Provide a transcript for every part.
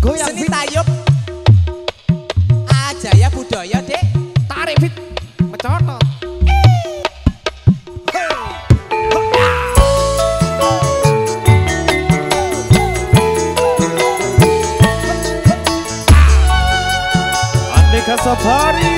Goyang Seni tayub. Ajaya budaya, Dek. Tarik fit. Mecotot. Aneka Safari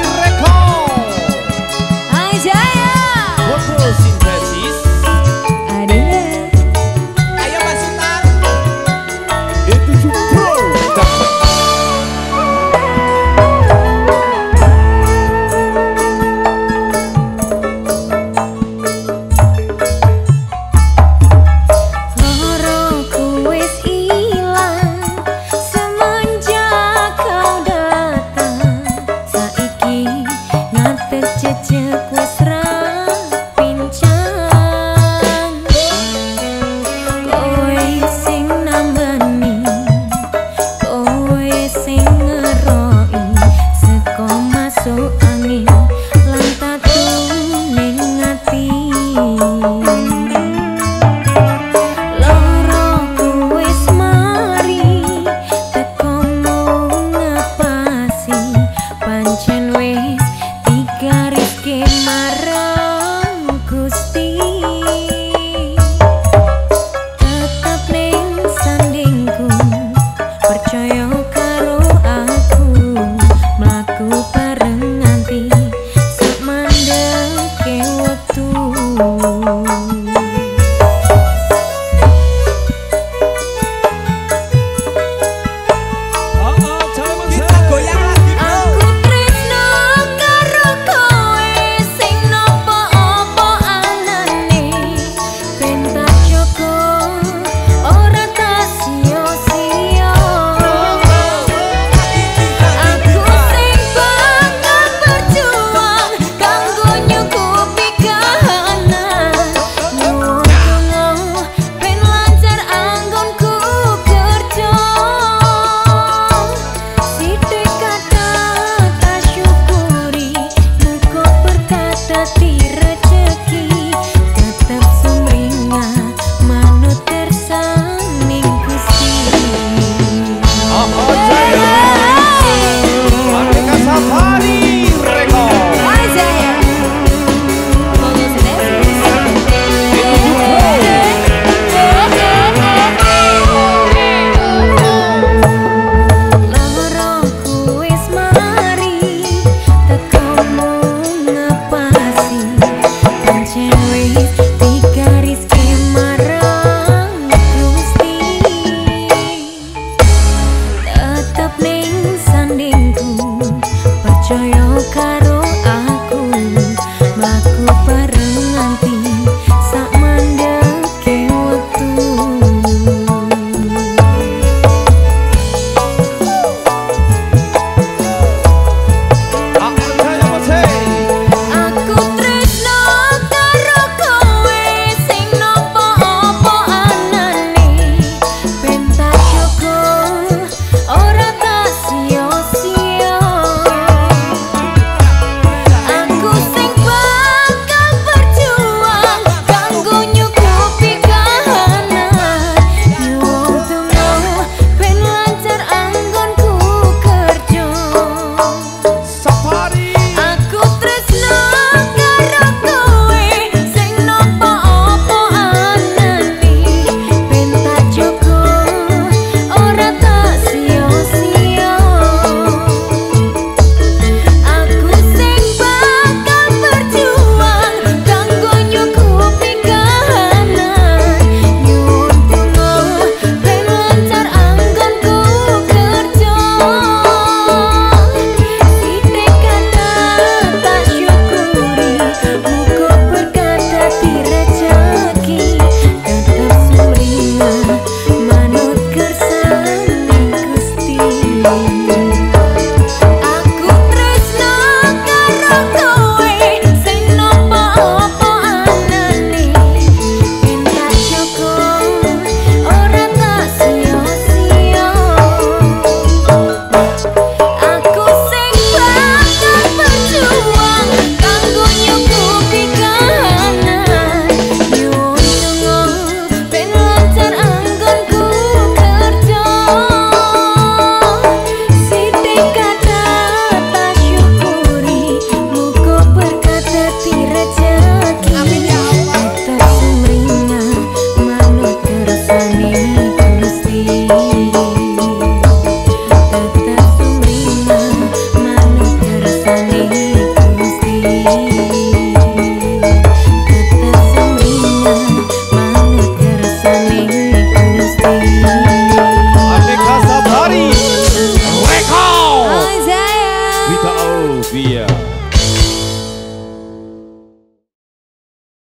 carinho.